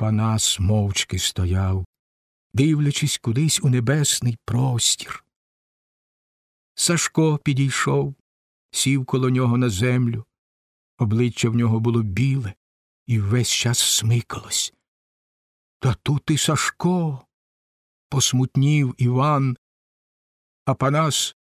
Панас мовчки стояв, дивлячись кудись у небесний простір. Сашко підійшов, сів коло нього на землю. Обличчя в нього було біле і весь час смикалось. Та тут і Сашко. посмутнів Іван, а Панас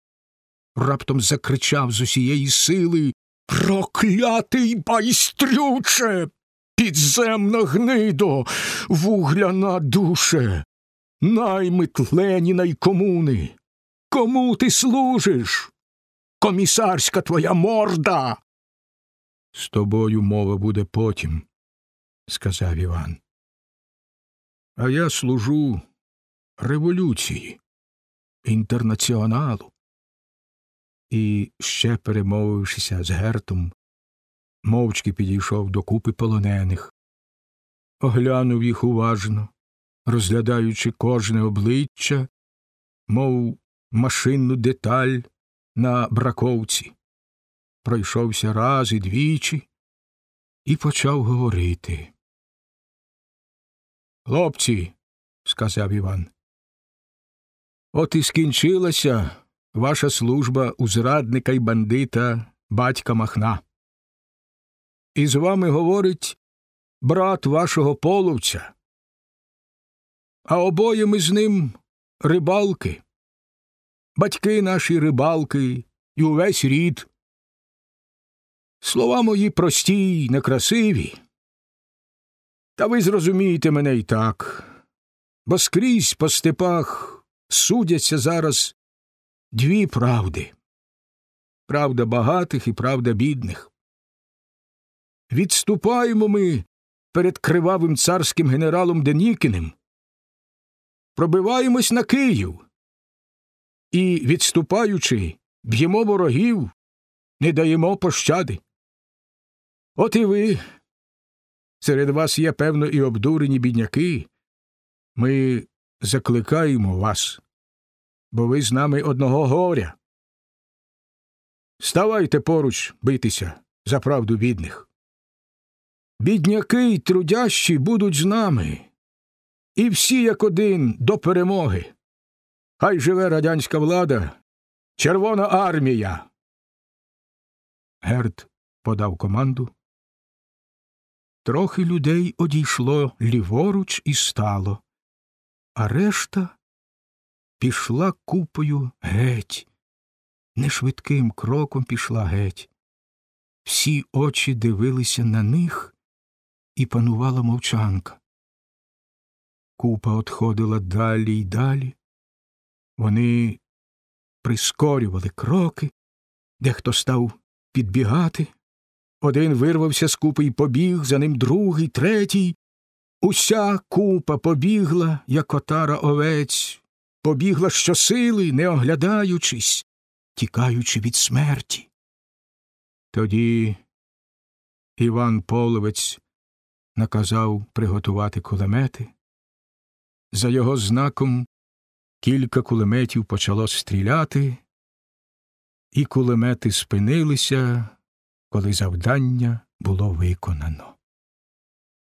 раптом закричав з усієї сили Проклятий байстрюче, підземна гнидо, вугляна душе, наймит Леніна й комуни. Кому ти служиш? Комісарська твоя морда. З тобою мова буде потім, сказав Іван. А я служу революції, інтернаціоналу. І, ще перемовившися з гертом, мовчки підійшов до купи полонених, оглянув їх уважно, розглядаючи кожне обличчя, мов машинну деталь на браковці. Пройшовся раз і двічі і почав говорити. Хлопці, сказав Іван, от і скінчилася ваша служба у зрадника й бандита батька Махна. І з вами говорить брат вашого половця, а обоє ми з ним рибалки, батьки наші рибалки і увесь рід. Слова мої прості й некрасиві. Та ви зрозумієте мене й так, бо скрізь по степах судяться зараз дві правди правда багатих і правда бідних. Відступаємо ми перед кривавим царським генералом Денікіним, пробиваємось на Київ і, відступаючи, б'ємо ворогів, не даємо пощади. От і ви. Серед вас є, певно, і обдурені бідняки. Ми закликаємо вас, бо ви з нами одного горя. Ставайте поруч битися за правду бідних. Бідняки й трудящі будуть з нами, і всі як один до перемоги. Хай живе радянська влада, Червона армія. Герд подав команду. Трохи людей одійшло ліворуч і стало, а решта пішла купою геть, нешвидким кроком пішла геть. Всі очі дивилися на них, і панувала мовчанка. Купа отходила далі й далі. Вони прискорювали кроки, дехто став підбігати. Один вирвався з купи й побіг, за ним другий, третій. Уся купа побігла, як отара овець, побігла щосили, не оглядаючись, тікаючи від смерті. Тоді Іван Половець наказав приготувати кулемети. За його знаком кілька кулеметів почало стріляти, і кулемети спинилися, коли завдання було виконано.